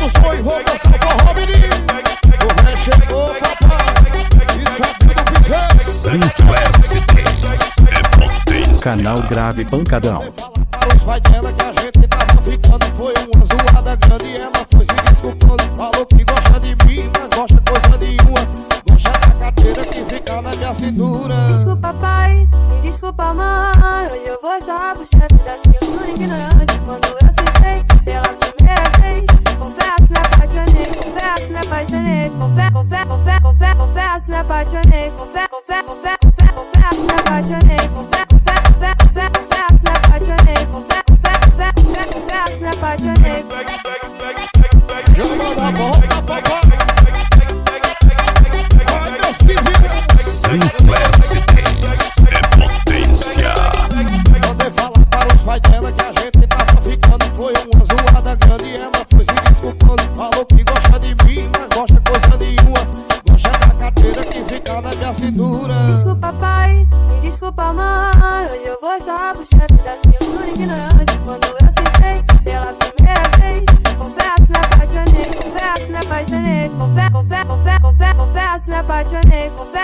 puxou e vou dançar o forró, menino. O ré chegou, papai. Isso é tudo. Sinclair CDs é potência. Canal Grave Pancadão. Para os pais dela que a gente tava ficando Foi uma zoada grande Ela foi se desculpando Falou que gosta de mim Mas gosta coisa nenhuma Gosta da carteira que fica na minha cintura Desculpa pai, desculpa me apaixonei me apaixonei Confesso, confesso, confesso, confesso, confesso, me apaixonei confesso, me apaixonei meus vizinhos Sinclair minha cintura Desculpa pai, me desculpa mãe. Hoje eu vou só puxando da segunda ignorante. Quando eu sentei pela primeira vez Confesso, me apaixonei Confesso, me apaixonei confesso, confesso, confesso, confesso, me apaixonei Confesso,